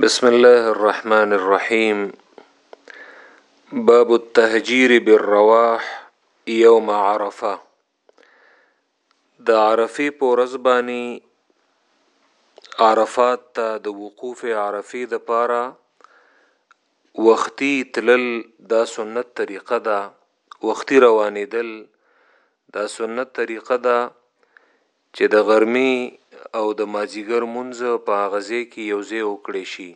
بسم الله الرحمن الرحيم باب التهجير بالرواح يوم عرفه د عرفي پورز باني عرفات ته د وقوف عرفي د پاره وختي تلل دا سنت طریقه ده وختي روانېدل دا سنت طریقه ده چې د غرمې او د مازیګر لمونځ په هغه ځای کې یو ځای وکړی شي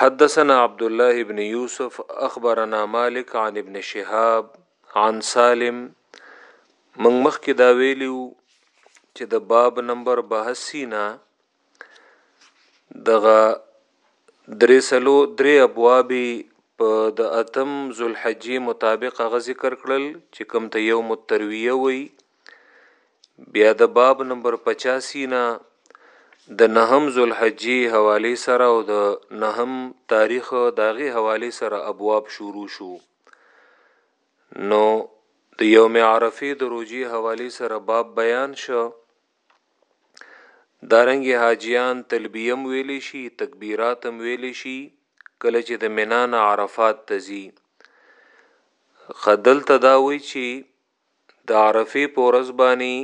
حدثنا عبد الله ابن يوسف اخبرنا مالك عن ابن شهاب عن سالم من مخکې دا ویلیو چې د باب نمبر 82 نه دغه درې سلو درې ابواب په د اتم ذوالحجې مطابق هغه ذکر کړل چې کم ته یو مترویه وي بیا د باب نمبر 85 نه د نهم ذوالحجې حواله سره او د نهم تاریخ داغه حواله سره ابواب شروع شو نو د یوم عرفه د روزي حواله سره باب بیان شو دارنګه حاجیان تلبیه هم ویلی شي تکبیرات هم ویلی شي کله چې د مینا نه عرفات ته ځي خدل تداوی چې د عرفه پورز باندې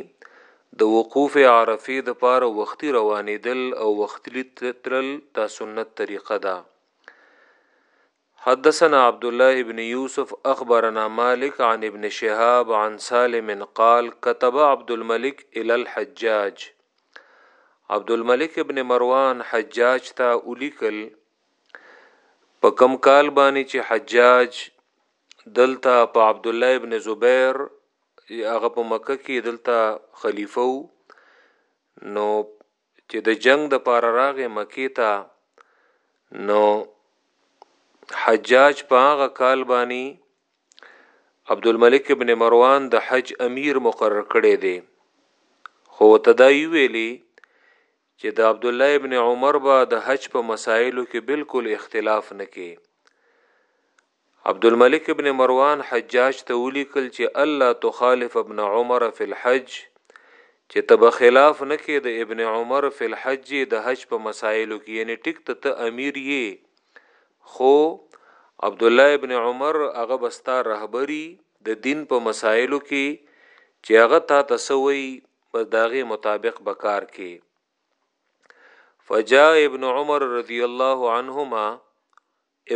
د وقوف عرفه د پاره وختي روانېدل او وختي تلل دا سنت طریقه ده حدثنا عبدالله بن یوسف اخبرنا مالک عن ابن شهاب عن سالم قال كتب عبدالملک الى الحجاج عبدالملک ابن مروان حجاج ته ولیکل په کم کال باندې چې حجاج دلته په عبد الله ابن زبیر هغه په مکه کې دلته خلیفہ نو چې د جنګ د پاره راغی مکې ته نو حجاج په هغه کال بانی عبدالملک ابن مروان د حج امیر مقرر کړی دی خو تدای ویلی چې د عبد الله ابن عمر با د حج په مسایلو کې بالکل اختلاف نکې عبدالملک ابن مروان حجاج ته ولیکل چې الله تخالف ابن عمر فی الحج چې ته به خلاف نه کې د ابن عمر فی الحج د حج په مسائلو کې یعنی ټیک ته ته امیر یې خو عبد الله ابن عمر هغه بستا رهبری د دین په مسائلو کې چې هغه تا تسوي بس داغه مطابق بکار کې فجاء ابن عمر رضی الله عنهما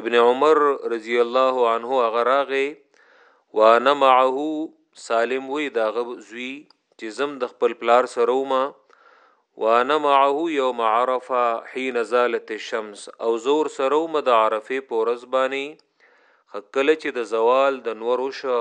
ابن عمر رضی الله عنه هغه راغی وانا معه سالم وی داغه زوی چې زم د خپل پلار سره ومه وانا معه یوم عرفه حين زالت الشمس او زور سره مد عرفه پورز بانی خکل چې د زوال د نور وشو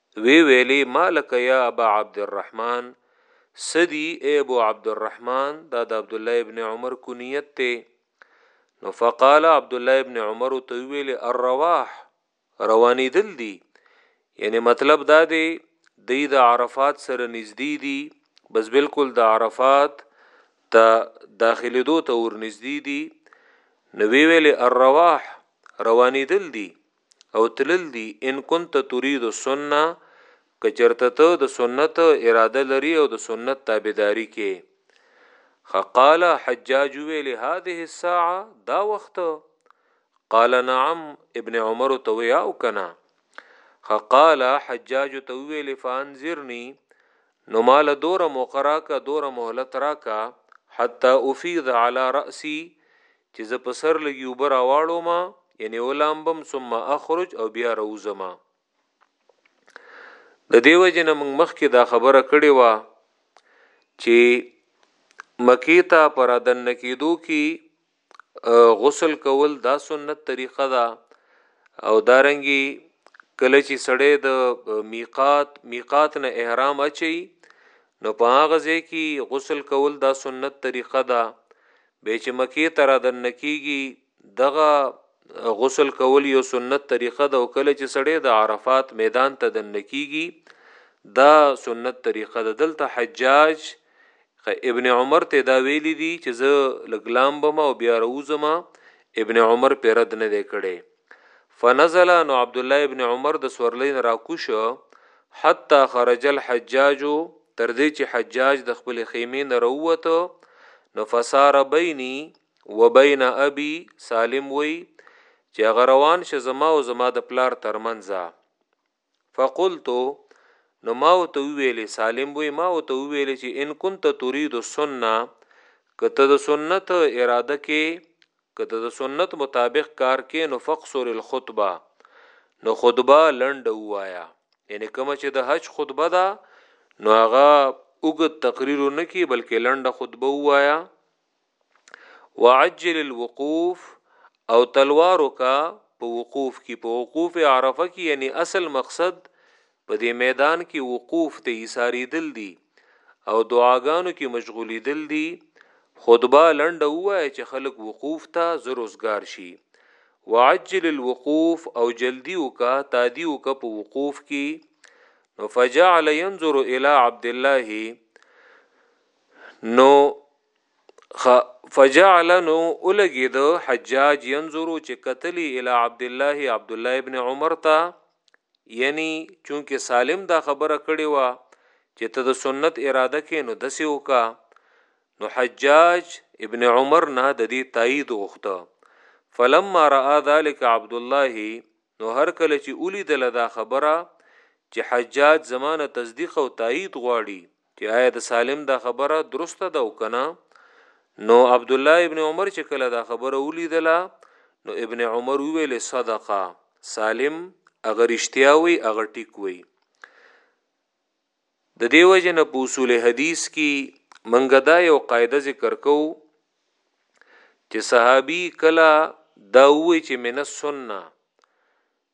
وی ویلی ما لک یا ابا عبدالرحمن څه دی ای ابو عبدالرحمن دا د عبدالله ابن عمر کنیت ته نو فقال عبدالله ابن عمر ته ویل الرواح روانې دل دی یعنی مطلب دا دی دی د عرفات سره نږدې دي بس بالکل د عرفات ته داخلي دوه ته ور نږدې دي نو ویل الرواح روانې دل دي او تلل دي ان کنت تريد السنه که چرته ته د سنت اراده لري او د سنت تابعداري کې خقال حجاج ویل هذه الساعه دا وخت قال نعم ابن عمر ته وی او کنا خقال حجاج ته ویل فانذرني نو مال دور مقرا کا دور مهلت راکا حتا افيض على راسي چې زه په سر لږي اوبه راواړوم یعنې ولامبم ثم اخرج او بیا راوزم د دې وجه نه موږ مخکې دا خبره کړې وه چې مکی ته پر دن کېدو کې غسل کول دا سنت طریقه ده او دارنګي کله چې سړی د میقات میقات نه احرام اچي نو په هغه ځای کې غسل کول دا سنت طریقه ده به چې مکه تر دن کیږي دغه غسل کول یو سنت طریقه ده او کله چې سړی د عرفات میدان ته دن کیږي دا سنت طریقه ده دلته حجاج ابن عمر ته دا ویل دي چې زه لګلام بم او بیا روزما ابن عمر پیرد نه دی کړي فنزل نو عبد الله ابن عمر د سورلین راکوشو حتا خرج الحجاج تر دې چې حجاج د خپل خیمه نه وروته نو فسار بیني وبین ابي سالم وی چې غروان شه زما او زما د پلار ترمنځه فقلت نو ما ورته وویل سالم وی ما ورته وویل چې ان كنت تريد السنه کته د سنت اراده کې کته د سنت مطابق کار کې نو فقصر الخطبه نو خطبه لنډه وایا یعنی کوم چې د حج خطبه ده نو هغه اوګد تقریر نه کی بلکې لنډه خطبه وایا وعجل الوقوف او تلوار وکا په وقوف کې په وقوف عرفه کې یعنی اصل مقصد په دې میدان کې وقوف ته ایثاری دل دي او دعاګانو کې مشغولی دل دي خطبه لنډه وای چې خلک وقوف ته زروزګار شي وعجل الوقوف او جلدی وکا تادی وکا په وقوف کې نو فجعل ينظر الى عبد الله نو فجعل نو اولګي دو حجاج ينظرو چې قتلی الى عبد الله عبد الله ابن عمر تا یعنی چونکه سالم دا خبره کړې و چې ته د سنت اراده کې نو دسې وکا نو حجاج ابن عمر نه د دې تایید غوښته فلما را ذلك عبد الله نو هر کله چې اولی د لدا خبره چې حجاج زمانه تصدیق او تایید غواړي چې آیا د سالم دا خبره درسته ده او کنه نو عبد الله ابن عمر چې کله دا خبره ولیدله نو ابن عمر ویل صدقه سالم اگر اشتیا وي اگر ټیک وي د دیو جن په اصول حدیث کې منګه دا یو قاعده ذکر کو چې صحابي کله دا وی چې من السنه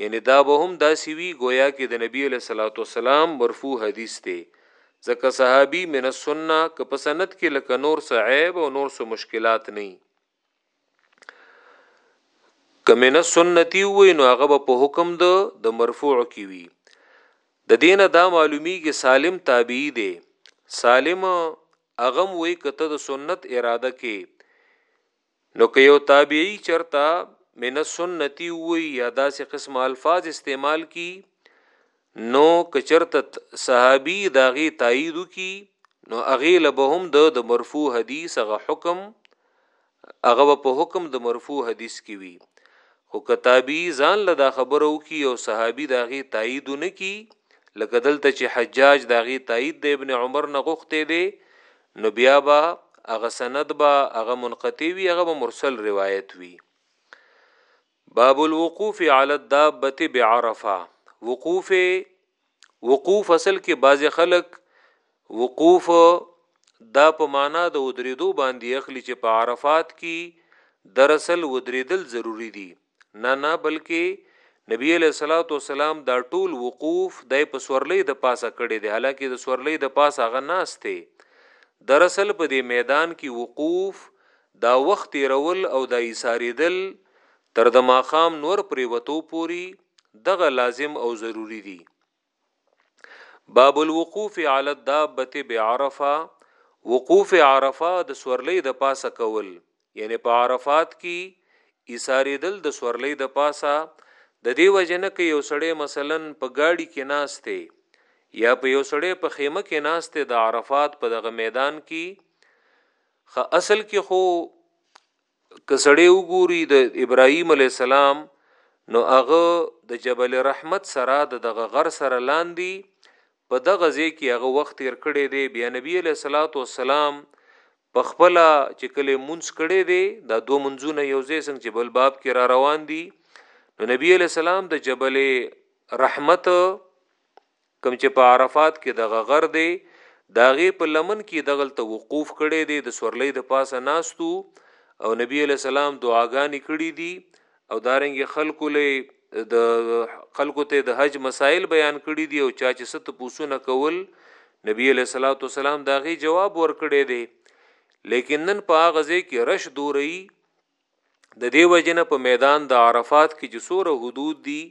یعنې دا به هم داسې وي ګویا کې د نبي علیه الصلاة والسلام مرفوع حدیث دی ځکه صحابي من السنه که په سند کې لکه نور څه عیب او نور څه مشکلات نه که من السنتي وي نو هغه به په حکم د د مرفوع کې وي د دین دا معلومیږي سالم تابعی دی سالم اغم وی کته د سنت اراده کې نو که یو تابعی چرته من السنتی ووی یا داسې قسم الفاظ استعمال کی نو که چرته صحابی داغه تایید کی نو اغه لبهم د د مرفوع حدیث هغه حکم هغه په حکم د مرفوع حدیث کی وی خو کتابی ځان له دا خبرو کی او صحابی داغه تایید نه کی لکه دلته چې حجاج داغه تایید د ابن عمر نه غوښته دی نو بیا به هغه سند به هغه منقطع وي هغه به مرسل روایت وي باب الوقوف علی الدابه بعرفه وقوف وقوف اصل کې بعض خلک وقوف دا په معنا د ودریدو باندې اخلي چې په عرفات کې دراصل ودریدل ضروری دي نه نه بلکې نبی علیہ الصلوۃ والسلام دا ټول وقوف د په سورلې د پاسه کړي دی حالکه د سورلې د پاسه غ ناشته دراصل په دې میدان کې وقوف دا وخت رول او دا ایثاریدل تر د ماقام نور پریوتو پوری دغه لازم او ضروری دی باب الوقوف علی الدابه بعرفه وقوف عرفه د سورلې د پاسه کول یعنی په عرفات کې ایثاریدل د سورلې د پاسه د دې وجنه کې یو سړی مثلا په گاډي کې ناشته یا په یو سړی په خیمه کې ناشته د عرفات په دغه میدان کې خ اصل کې خو که سړی وګوري د ابراهيم عليه السلام نو هغه د جبل رحمت سره د دغه غر سره لاندې په دغه ځای کې هغه وخت تیر کړی دی بیا نبی علیه الصلاۃ والسلام په خپل چې کله مونږ کړی دی دا دوه منځونه یو ځای څنګه چې بل باب کې را روان دي نو نبی علیه السلام د جبل رحمت کوم چې په عرفات کې دغه غر دی د هغې په لمن کې دغلته وقوف کړی دی د سورلۍ د پاسه ناست وو او نبی علیه السلام دعاګانې کړي دي او دارنګې خلکو له د خلکو ته د حج مسایل بیان کړي دي او چا چې ست پوسونه کول نبی علیه الصلاۃ والسلام دا غي جواب ورکړي دي لیکن نن په هغه ځای کې رش دوري د دې وجنه په میدان د عرفات کې چې سوره حدود دي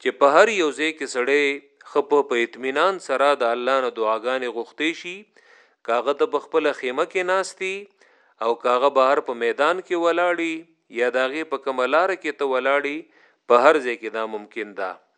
چې په هر یو ځای کې سړی خپ په اطمینان سره د الله نه دعاګانې غوښتې شي کاغه ته په خپل خیمه کې ناشتي او کاغه بهر په میدان کې ولاړی یا داغه په کملار کې ته ولاړی په هر ځای کې دا ممکن ده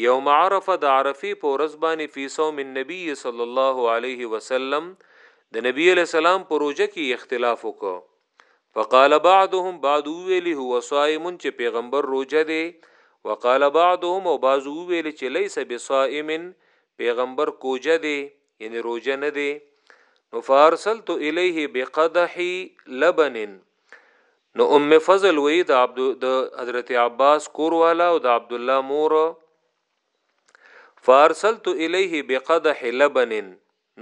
يوم عرفه د عرفې په ورځ باندې فی صوم النبی صلی الله علیه وسلم د نبی علیه السلام په روژه کې اختلاف وکړ فقال بعضهم بعض ویلی هو صائم چې پیغمبر روژه دی وقال بعضهم او بعض ویلی چې ليس بصائم پیغمبر کوجه دی یعنی روژه نه دی نو فارسلت الیه بقدح لبن نو ام فضل وی د عبد د حضرت عباس کور والا او د عبد الله مور فارسلت الیه بقدح لبن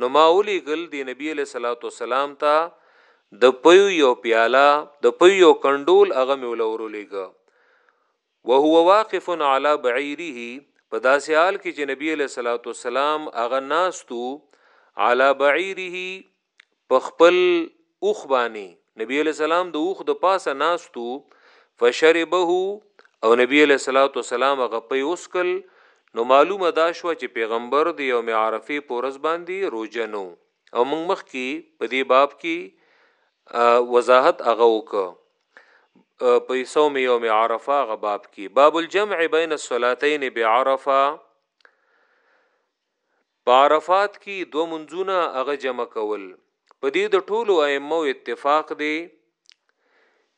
نو ما اولی گل دی نبی علیہ الصلوۃ والسلام ته د پیو یو پیاله د پیو یو کندول هغه میول ورولېګ وهو واقف علی بعیره په داسې حال کې چې نبی علیہ الصلوۃ والسلام هغه ناستو علی بعیره په خپل اوخ باندې نبی علیہ السلام د اوخ د پاسه ناستو فشربه او نبی علیہ الصلوۃ والسلام غپي اوسکل نو معلومه دا شو چې پیغمبر د یوم عرفه پورز باندې روزه نو او موږ مخ کې په دې باب کې وضاحت هغه وک په صوم یوم عرفه غباب کې باب الجمع بین الصلاتین بعرفه په عرفات کی دوه مونځونه هغه جمع کول په دی د ټولو ائمه اتفاق دی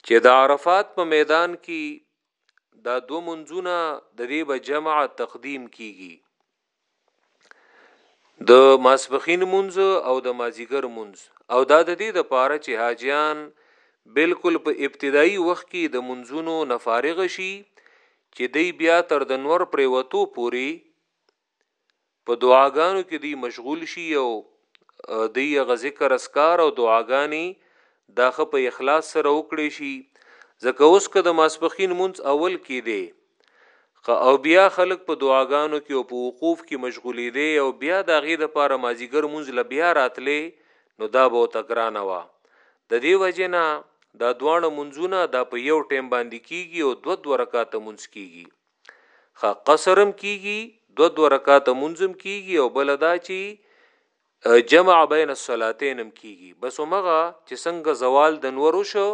چه د عرفات په میدان کی دا دوه مونځونه د دی به جمع تقدیم کیږي د ماسپخین مونځ او د مازیګر مونځ او دا د دې د پاره چې حاجیان بالکل په ابتدایي وخت کې د منځونو نفارغ شي چې دی بیا تر د نور پریوتو پوري په دعاګانو کې دی مشغول شي او دی هغه ذکر اسکار او دعاګانی داخه په اخلاص سره وکړي شي ځکه اوس که د ماسپخین مونږ اول کې دی او بیا خلک په دعاګانو کې او په وقوف کې مشغولې دی او بیا د غې د پاره مازیګر مونږ ل بیا راتلې نو دا به تګرانه وا د دې وجنه دا دوانه منځونه دا په یو ټیم باندې کیږي او دو دو رکعات منځ کیږي ښه قصر هم کیږي دو دو رکعات مونږ هم کیږي او بل دا چی جمع بین الصلاتین هم کیږي بس مغه چې څنګه زوال د نور شو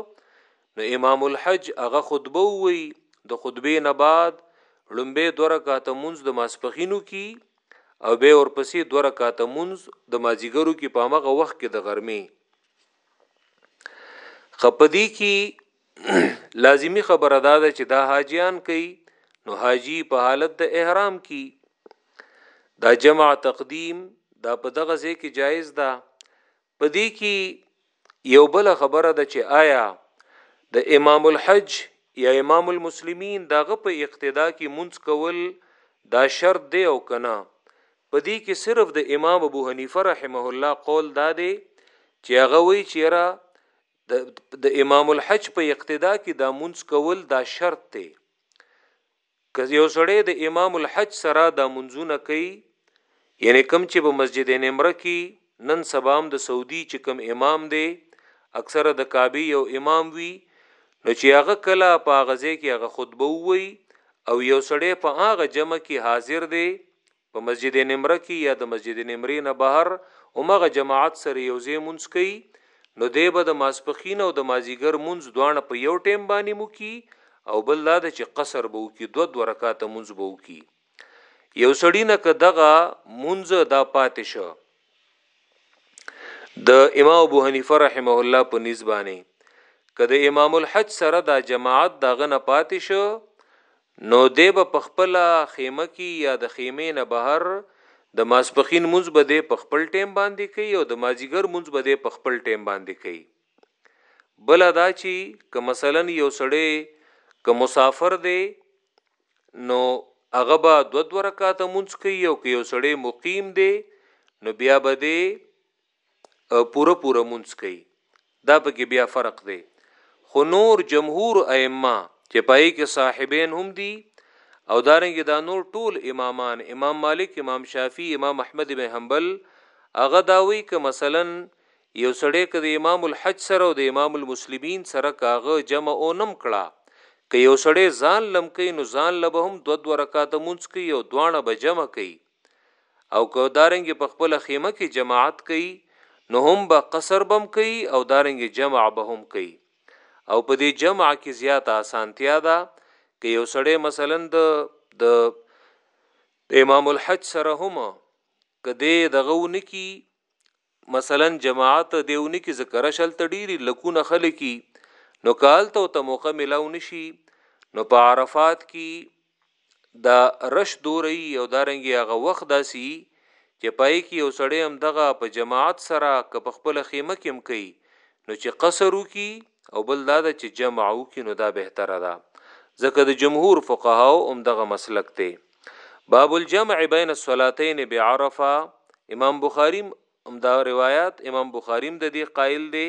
نو امام الحج هغه خطبه وی د خطبه نه بعد لومبه دو رکعات مونږ د ماسپخینو کی او به ورپسې دو رکعات مونږ د مازیګرو کی په مغه وخت کې د غرمې خپدی کی لازمی خبره دا ده چې دا حاجیان کوي نو حاجی په حالت د احرام کی دا جمع تقدیم دا په دغه ځای کې جایز ده په دې کې یو بل خبره ده چې آیا د امام الحج یا امام المسلمین دغه په اقتدا کې منځ کول دا شرط دی او کنه په دې کې صرف د امام ابو حنیفه رحمه الله قول دا دی چې هغه وی چې را د د امام الحج په اقتدا کې دا مونځ کول دا شرط دی که یو سړی د امام الحج سره دا منځونه کوي یعنی کم چې په مسجد نمره کې نن سبام د سعودي چې کم امام دی اکثره د کعبه یو امام وي نو چې هغه کله په غزه کې هغه خطبه وي او یو سړی په هغه جمع کې حاضر دی په مسجد نمره کي يا د مسجد نمرې نه بهر همغه جماعت سره يو ځای مونځ کوي نو دی به د ماسپښين او د مازيګر مونځ دواړه په يو ټايم باندې موکي او بل دا ده چې قصر به وکي دوه دوه رکعته مونځ به وکي يو سړي نه که دغه مونځ دا پاتې شه د امام ابو حنیفه رحمه الله په نسبانه کده امام الحج سره دا جماعت داغه نه پاتې شو نو دی به په خپل خیمه کې یا د خیمه نه بهر د ماسپخین منځ به دی په خپل ټیم باندې کوي او د مازیګر منځ به دی په خپل ټیم باندې کوي بل دا چې که مثلا یو سړی که مسافر دی نو هغه به دو دو رکعاته مونږ کوي او که یو سړی مقیم دی نو بیا به دی پوره پوره مونږ کوي دا پکې بیا فرق دی خو نور جمهور ائمه چې پای کې صاحبین هم دي او دارنګ دا نور ټول امامان امام مالک امام شافعي امام احمد بن حنبل هغه دا وی ک مثلا یو سړی که د امام الحج سره او د امام المسلمین سره که هغه جمع او نم کړه که یو سړی ځان لم کوي نو ځان له به هم دو دو رکاته مونځ کوي او دواړه به جمع کوي او که دارنګ په خپل خیمه کې جماعت کوي نو هم به قصر بم کوي او دارنګ جمع به هم کوي او په دې جمع کې زیاته اسانتیا ده که یو سړی مثلا د د امام الحج سره هم کده دغه ونکی مثلا جماعت دی ونی کی ځکه رش هلته ډیری لکونه خلک یی نو که هلته ورته موقع ملاو نشی نو په عرفات کی دا رش دوره یی او دارنګ هغه وخت داسی یی چه پای کی یو سړی هم دغه په جماعت سره که په خپل خیمه کی هم کوي نو چه قصر وکی او بل دا ده چه جمع وکی نو دا بهتره ده ځکه د جمهور فقهاو هم دغه مسلک دی. باب الجمع بین الصلاتین بعرفه امام بخاری هم دا روایت امام بخاری هم د دې قائل دی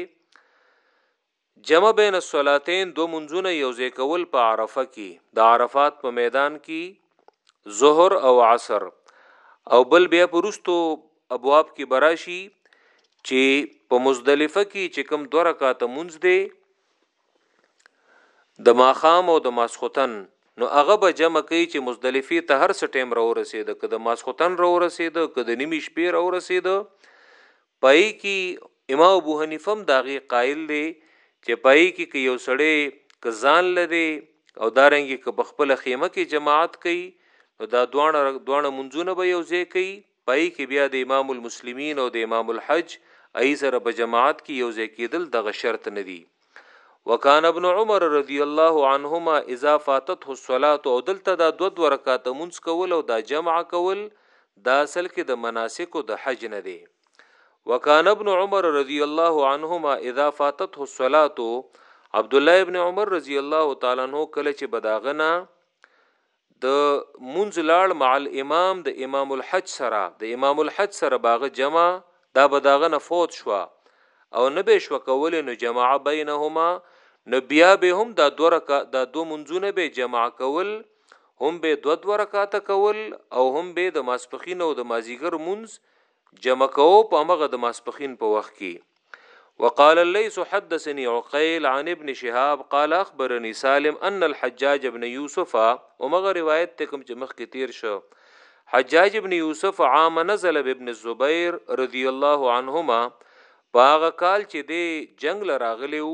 جمع بین الصلاتین دو منځونه یو ځای کول په عرفه کې د عرفات په میدان کې ظهر او عصر او بل بیا پرستو ابواب کې براشي چې په مزدلفه کې چې کم دو رکعات منځ دی د ماښام او د ماسخوتن نو هغه به جمع کوي چې مزدلفه ته هر څه ټیم راو رسید که د ماسخوتن راو رسید که د نیمه شپې راو رسید پای کې امام ابو حنیفه هم داغي قائل دی چې پای کې کې یو سړی کزان لدی او دارنګي که په خپل خیمه کې جماعت کوي نو دا دوه دوه منځونه به یو ځای کوي پای کې بیا د امام المسلمین او د امام الحج ای سره په جماعت کې یو ځای کېدل دغه شرط نه دي وکان ابن عمر رضی الله عنهما اذا فاتته الصلاه او دلته دا دو دو رکعات مونږ کول او دا جمع کول دا اصل کې د مناسکو د حج نه دی وکان ابن عمر رضی الله عنهما اذا فاتته الصلاه عبد الله ابن عمر رضی الله تعالی عنہ کله چې بداغنا د مونځ لاړ مع الامام د امام الحج سره د امام الحج سره باغه جمع دا به داغه نه فوت شوه او نه به شو کولې نو جمع بینهما نو بیا به هم دا دو رکا دا دو منځونه به جمع کول هم به دو دو رکعاته کول او هم به د ماسپخین او د مازیګر منځ جمع کوو په همغه د ماسپښین په وخت کې وقال الليث حدثني عقيل عن ابن شهاب قال اخبرني سالم ان الحجاج ابن يوسف او مغه روایت ته کوم چې مخ کې تیر شو حجاج ابن یوسف عام نزل ابن الزبیر رضی الله عنهما پاغه کال چې دی جنگ لراغلیو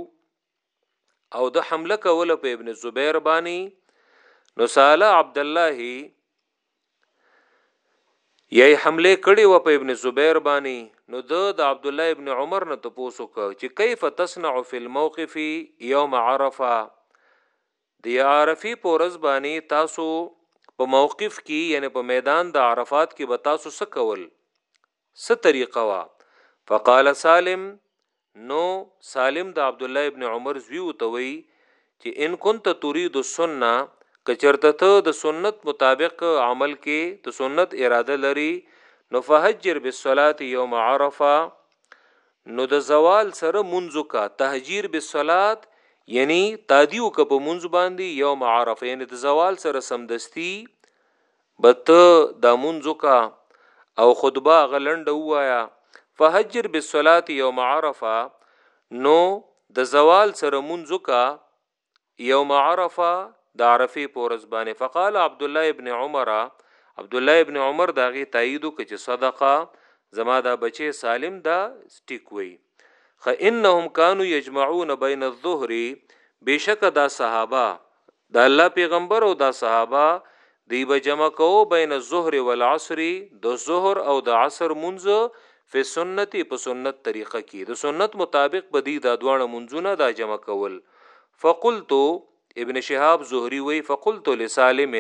او د حمله کوله په ابن زبیر بانی نو ساله عبد الله یی حمله کړي و په ابن زبیر بانی نو د د عبد الله ابن عمر نه تاسو کو چې کیف تصنع فی الموقف یوم عرفه دی عرفی پورز بانی تاسو په موقف کې یعنی په میدان د عرفات کې به تاسو څه کول څه طریقه وه فقال سالم نو سالم د عبدالله ابن عمر زوی ته وی چې ان كنت تريد السنه کچرته ته د سنت مطابق عمل کې د سنت اراده لري نو فهجر بالصلاه يوم عرفه نو د زوال سره منځو کا تهجیر بالصلاه یعنی تادیو که په منځ باندې یوم عرفه یعنی د زوال سره سمدستی به ته دا مونځ وکه او خطبه هغه لنډه ووایه فحجر بالصلاه یوم عرفه نو د زوال سره مونځ وکه یوم عرفه د عرفه پورز باندې فقال عبد الله ابن عمر عبد الله ابن عمر داغه تایید وکړي چې صدقه زما دا بچي سالم دا ټیک وي خ انهم كانوا يجمعون بين الظهر بشک دا صحابه د الله پيغمبر او دا صحابه دی به جمع کوو بین الظهر والعصر د ظهر او د عصر منځ فی سنت په سنت طریقه کې د سنت مطابق به دی دا دواړه منځونه دا جمع کول فقلت ابن شهاب زهری وی فقلت لسالم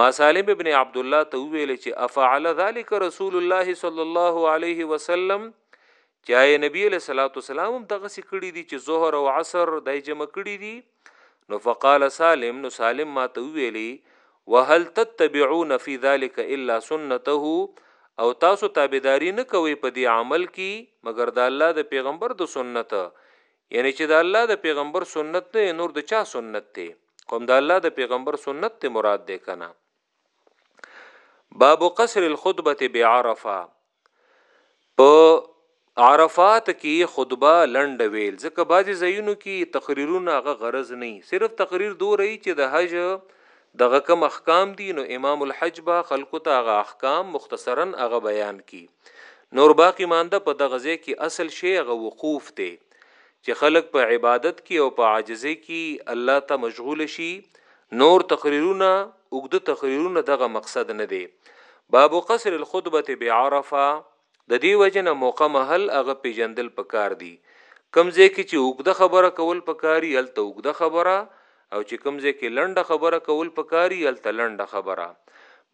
ما سالم ابن عبد الله ته ویل چې افعل ذلك رسول الله صلی الله علیه وسلم چې نبی له صلوات والسلام دغه سکړی دي چې ظهر او عصر دای جمع کړی دي نو فقال سالم نو سالم ما ته ویلی وهل تتبعون فی ذلک الا سنته او تاسو تابعداري نه کوي په دې عمل کې مګر د الله د پیغمبر د سنت یعنی چې د الله د پیغمبر سنت نه نور د چا سنت ته کوم د الله د پیغمبر سنت ته مراد ده کنه باب قصر الخطبه بعرفه په عرفات کې خطبه لنډه ویل ځکه بعضی ځایونو کې تقریرونه هغه غرض نه صرف تقریر دوی چې د حج دغه کم احکام دي نو امام الحج با خلکو ته هغه احکام مختصرا هغه بیان کی نور باقی مانده په دغه ځای کې اصل شی هغه وقوف دی چې خلک په عبادت کې او په عاجزۍ کې الله ته مشغول شي نور تقریرونه اوږده تقریرونه دغه مقصد نه دی باب قصر الخطبه بعرفه د دې وجه نه موقع مهل هغه پیجندل پکار دي کم ځای کې چې اوږده خبره کول پکاري هلته اوږده خبره او چې کم ځای کې لنډه خبره کول پکاري هلته لنډه خبره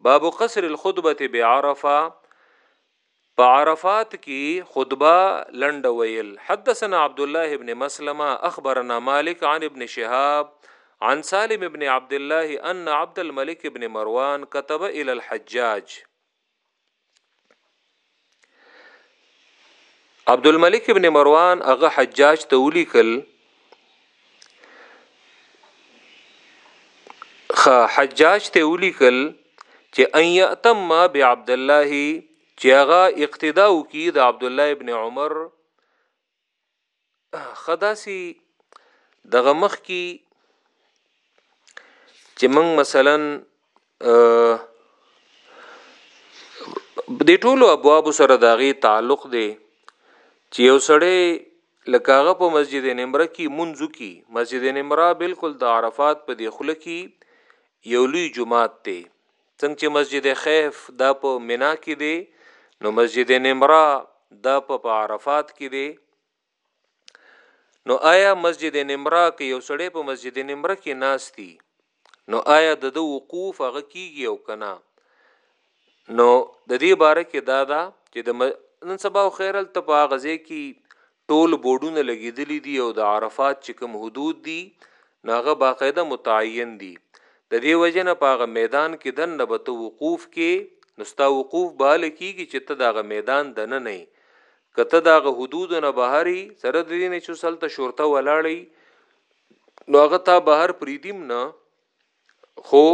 باب قصر الخطبه بعرفه په عرفات کی خطبه لنډه ویل حدثنا عبد الله ابن مسلمه اخبرنا مالک عن ابن شهاب عن سالم ابن عبد الله ان عبد الملك ابن مروان كتب الى الحجاج عبد الملك ابن مروان هغه حجاج ته ولیکل خ حجاج ته ولیکل چې ان یتم ما بعبد الله چې هغه اقتدا وکي د عبد الله ابن عمر خداسي دغه مخ کی چې موږ مثلا د ټولو ابواب سره داغي تعلق دی چې یو سړی لکهغه په مسجد نمره کې منځ کی مسجد نمره بالکل د عرفات په دی خله کې یو لوی جماعت دی څنګه چې مسجد خیف دا په منا کې دی نو مسجد نمره دا په عرفات کې دی نو آیا مسجد نمرا کې یو سړی په مسجد نمرا کې ناشتي نو آیا د د وقوف هغه کیږي او کنا نو د دې باره کې دا دا چې د نن سبا خیرل ته په غزه کې ټول بورډونه لګیدلی دي او د عرفات چې کوم حدود دي ناغه باقاعده متعین دي د دې وجنه په غ میدان کې دن نه به وقوف کې نو ستا وقوف باله کیږي چې ته دغه میدان دنه نه که ته دا غ حدود نه بهري سره د دې نه چې سلته شرطه ولاړی نو هغه تا بهر پریدیم نه خو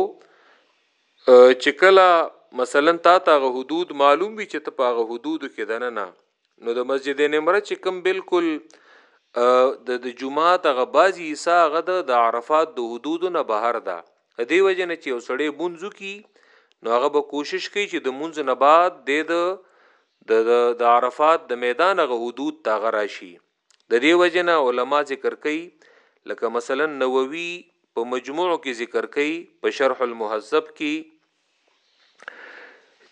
چې کله مثلا تا ته غ حدود معلوم وي چې ته په غ حدود کې دنه نه نو د مسجد نمره چې کم بالکل د د جمعه تغه بازي حصہ غد د عرفات د حدود نه بهر ده دی وجه نه چې وسړې بونځو کی نو هغه به کوشش کوي چې د مونځ نه بعد د د د د عرفات د میدان هغه حدود ته هغه راشي د دې وجه نه علما ذکر کوي لکه مثلا نووي په مجموع کې ذکر کوي په شرح المهذب کې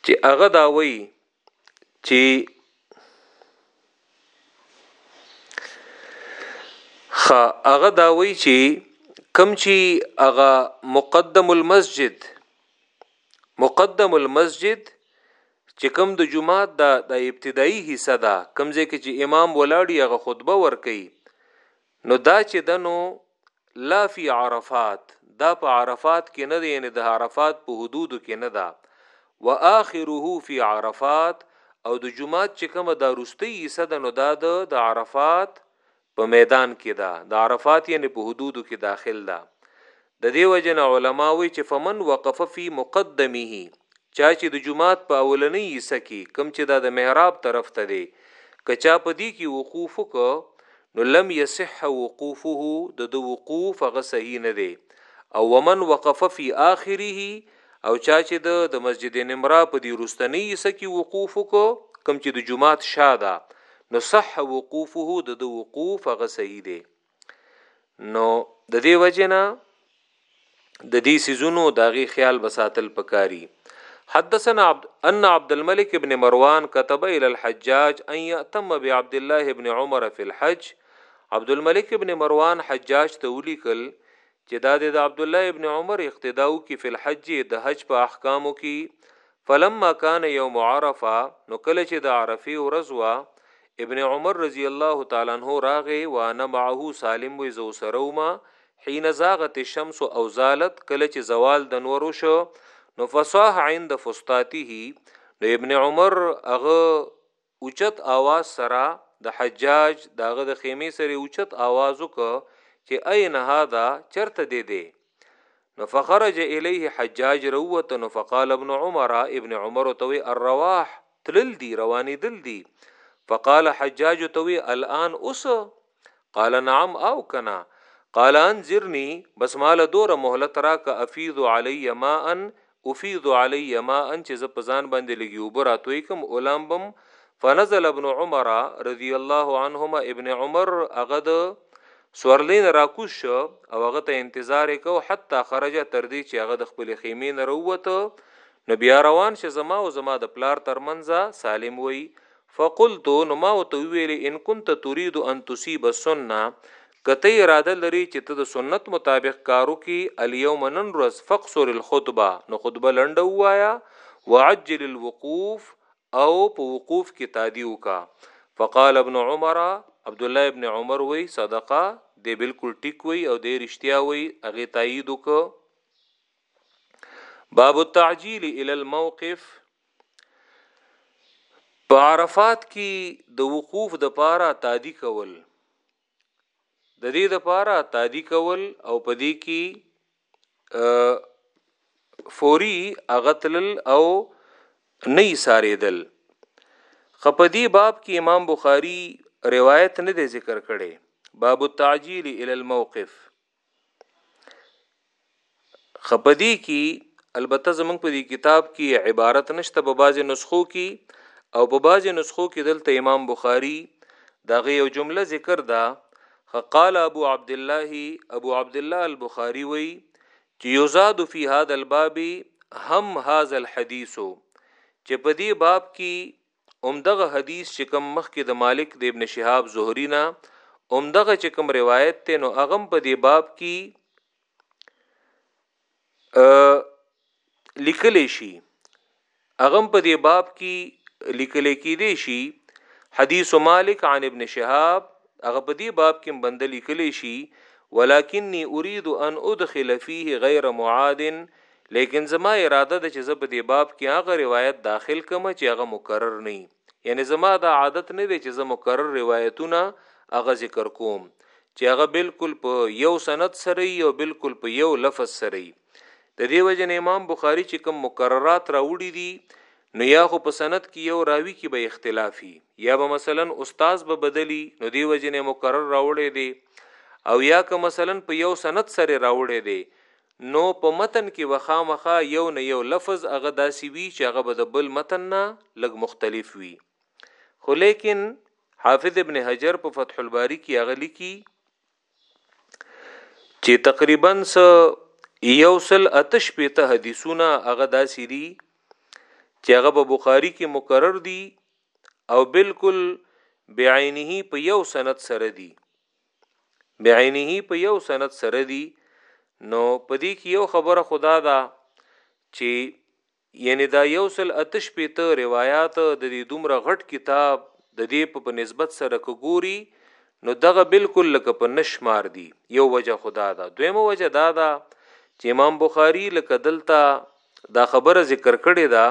چې هغه دا وایي چې خا هغه دا وایي چې کم چې هغه مقدم المسجد مقدم المسجد چې کوم د جومات دا دا ابتدائی حصه ده کوم ځای کې چې امام ولاړی هغه خطبه ورکي نو دا چې دنو لا فی عرفات دا په عرفات کې نه دی یعنی د عرفات په حدودو کې نه ده واخره فی عرفات او د جمعات چې کومه دا رستی حصہ ده نو دا د عرفات په میدان کې ده، د عرفات یعنې په حدودو کې داخل ده، د دې وجې نه علماء وایي چې فمن وقف فی مقدمه چا چې د جومات په اولنۍ حصه کې کوم چې دا د محراب طرف ته دی که چا په دې کې وقوف وکړ نو لم یصح وقوفه د ده وقوف هغه صحیح نه دی او ومن وقف فی آخره او چا چې د د مسجد نمرا په دی رستنی حصہ کې وقوف کو کم چې د جمعات شاده نو صح وقوفه د د وقوف هغه صحیح دی نو د دې وجنه د دې سيزونو داغي خیال بساتل پکاري حدثنا عبد ان عبد الملك ابن مروان كتب الى الحجاج ان يتم بعبد الله ابن عمر في الحج عبد الملك ابن مروان حجاج ته ولیکل چه دا دی د عبدالله ابن عمر اقتداء وکړي فی الحج د حج په احکامو کي فلما کان یوم عرفه نو کله چه د عرفې ورځ وه ابن عمر رضی الله تعالی عنه راغی وانا معه سالم وی زو سره وما حين زاغت الشمس او زالت کله چې زوال د نور شو نو فصاح عند فستاته نو ابن عمر هغه اوچت آواز سره د حجاج د هغه د خیمې سره اوچت آواز وکړ چې اين هذا چرته دې دی نو فخرج الیه حجاج روته نو فقال ابن عمر ابن عمر توي الرواح تلل دی رواني دل دی فقال حجاج توي الان اوس قال نعم او کنا قال انذرني بس مال دور مهلت راک افيض علي ماء افيض علي ماء چې ز پزان باندې لګي وبر اتوي کوم اولامبم فنزل ابن عمر رضی الله عنهما ابن عمر هغه د سورلین راکوس شو او هغه ته انتظار وکاو حتی خرج تر دې چې هغه د خپل خیمې نه وروته نو بیا روان شه زما او زما د پلار ترمنځ سالم وای فقلت نو ما ورته وویل ان کنت تريد ان تصيب السنه که ته اراده لري چې ته د سنت مطابق کار وکي اليوم نن ورځ فقصر الخطبه نو خطبه لنډه ووایا وعجل الوقوف او په وقوف کې تادی وکا فقال ابن عمر عبد الله ابن عمر وی صدقه دی بالکل ټیک وی او دی رښتیا وی هغه تایید وک باب التعجیل الى الموقف په عرفات کې د وقوف د پاره تادی کول د دې د پاره تادی کول او په دې کې فوري اغتل او نه ساریدل خپدی باب کې امام بخاری روایت نه دی ذکر کړي باب التعجیل الی الموقف خپدی کی البته زمونږ په دې کتاب کې عبارت نشته په بعضی نسخو کې او په بعضی نسخو کې دلته امام بخاری دغه یو جمله ذکر ده قال ابو عبد الله ابو عبد الله البخاری وی چې یزاد فی هذا الباب هم هذا الحديث چې په دې باب کې ام دغه حدیث چې کوم مخکې د مالک د ابن شهاب زهری نه ام دغه چې کوم روایت ته نو اغم په دی باب کې لیکل شي اغم په دې باب کې لیکل کېدی شي حدیث مالک عن ابن شهاب هغه په دې باب کې بند لیکل شي ولکني اريد ان ادخل فيه غير معاد لیکن زما اراده ده چې زه په دې باب کې هغه روایت داخل کړم چې هغه مکرر نه وي یعنی زما دا عادت نه دی چې زه مکرر روایتونه هغه ذکر کوم چې هغه بالکل په یو سند سره یو بالکل په یو لفظ سره وي د دې وجه نه امام بخاری چې کوم مکررات راوړي دي نو یا خو په سند کې یو راوی کې به اختلافي یا به مثلا استاد به بدلی نو دی وجه نه مکرر راوړي دي او یا که مثلا په یو سند سره راوړي دي نو په متن کې به خامخا یو نه یو لفظ هغه داسې وي چې هغه به د بل متن نه لږ مختلف وي خو لیکن حافظ ابن حجر په فتح الباری کې هغه لیکي چې تقریبا س یوصل اتش پیته حدیثونه هغه داسې دي چې هغه په بخاری کې مکرر دي او بالکل بعینه په یو سند سره دي بعینه په یو سند سره دي نو په دې کې یو خبره خدا ده چې یعنی دا یو سل اتش پیته روایات د دې دومره غټ کتاب د دې په په نسبت سره کګوري نو دغه بالکل لکه په نشمار دي یو وجه خدا ده دویمه وجه دا ده چې امام بخاری لکه دلته دا خبره ذکر کړې ده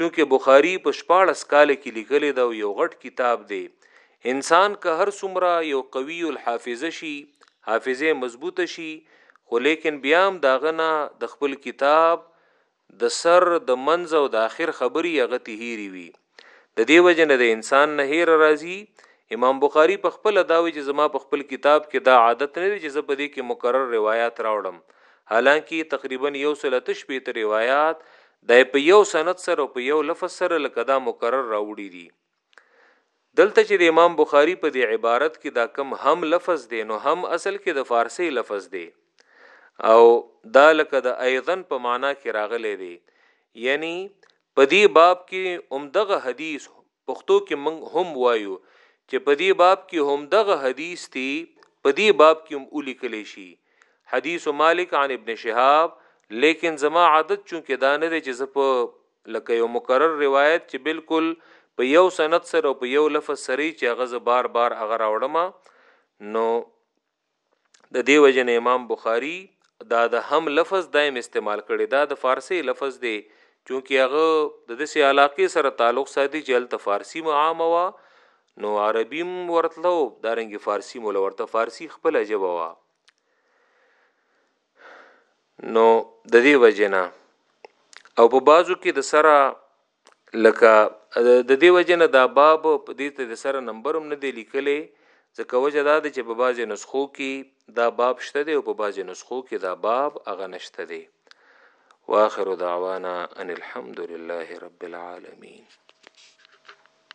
چونکه بخاری په 14 کال کې لیکلې ده او یو غټ کتاب دی انسان که هر څومره یو قوی الحافظه شي حافظه مضبوطه شي خو لیکن بیا هم داغه نه د خپل کتاب د سر د منځ او د اخر خبري هغه تهيري وي د دې وجه نه د انسان نه هیر راځي امام بخاری په خپل داوی چې زما په خپل کتاب کې دا عادت نه دی چې زه په دې کې مکرر روایت راوړم حالانکه تقریبا یو سلتش پیت روایت دا په یو سند سره او په یو لفظ سره لکه دا مکرر راوړي دي دلته چې د امام بخاری په دې عبارت کې دا کم هم لفظ دی نو هم اصل کې د فارسی لفظ دی او دا لکه د ایضن په معنا کې راغلی دی یعنی په دې باب کې همدغه حديث پښتو کې موږ هم وايو چې په دې باب کې همدغه حديث دی په دې باب کې هم وليکل شي حديث مالک عن ابن شهاب لیکن زما عادت چونکه دا نه دی چې زه په لکه یو مکرر روایت چې بالکل په یو سند سره او په یو لفظ سره چې هغه زه بار بار هغه راوړم نو د دې وجې نه امام بخاری دا د هم لفظ دایم استعمال کړي دا د فارسی لفظ دی چونکی هغه د دسې علاقې سره تعلق ساتي چې هلته فارسی عامه وه نو عربی ورتله او دارنګ فارسی مول ورته فارسی خپل ژبه وه نو د دې وجنه او په بازو کې د سره لکه د دې وجه نه دا باب په دې ته د سره نمبر هم نه دی لیکلی ځکه وجه دا ده چې په بعضې نسخو کې دا باب شته دی او په بعضې نسخو کې دا باب هغه نشته دی واخر دعوانا ان الحمد لله رب العالمین